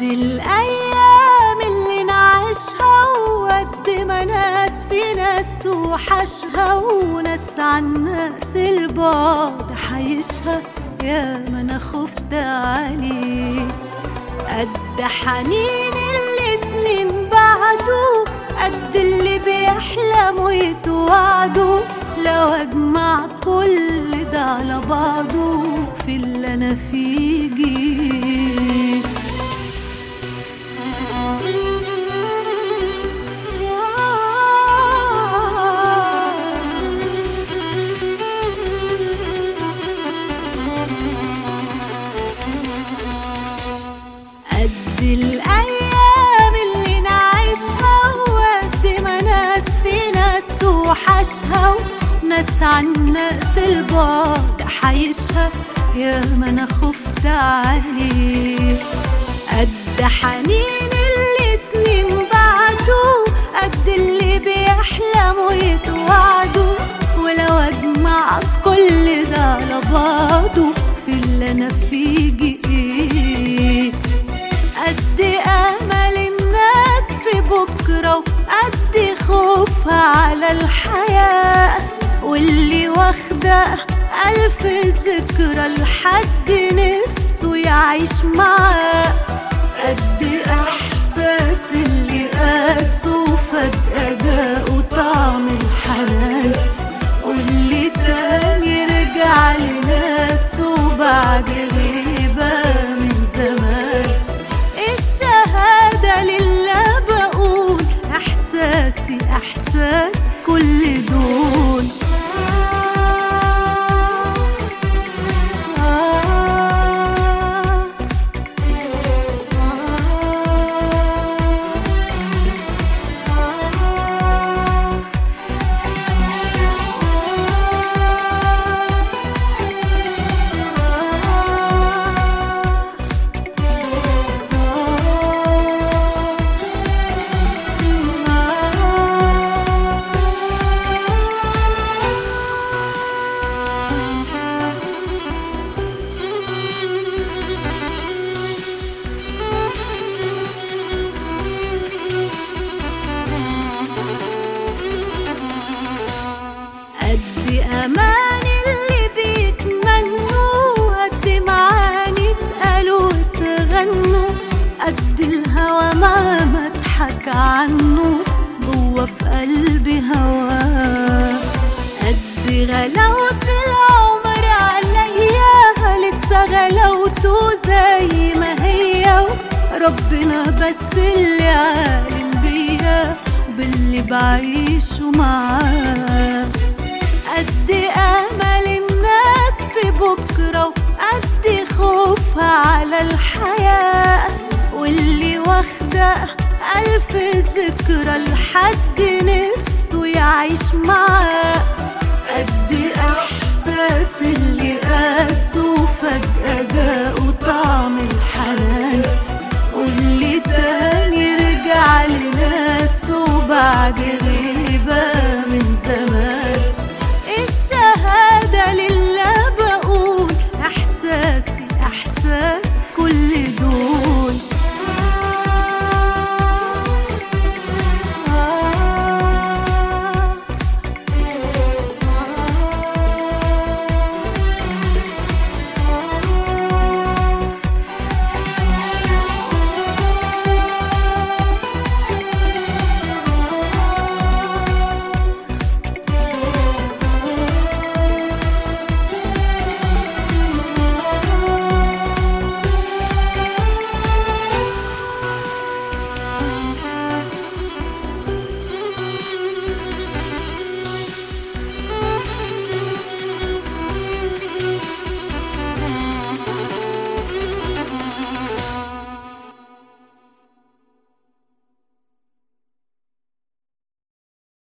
قد الأيام اللي نعيشها وقد ما ناس في ناس توحشها وناس عن ناس البعد حيشها. يا ما أنا خفت عليك قد حنين اللي سنين بعده قد اللي بيحلموا يتوعدوا. لو أجمع كل ده على بعضه في اللي أنا فيه جيت قد الأيام اللي نعيشها وقد ما ناس في ناس توحشها وناس عن ناس البعد حيشها. يا ما أنا خفت عليه قد حنين واللي واخده ألف ذكرى لحد نفسه يعيش معاه. قد إحساس اللي قاسه فجأة جاءه طعم الحنان. واللي تاني رجع لناسه بعد غيبة من زمان. الشهادة لله بقول إحساسي إحساس كل دول قد الهوى ما مضحك عنه جوه في قلبي هواه قد غلاوة العمر عليا لسه غلاوته زي ما هي؟ ربنا بس اللي عالم بيا وباللي بعيشه معاه. قد آمل الناس في بكرة وقد خوفها واخده ألف ذكرى لحد نفسه يعيش معاه.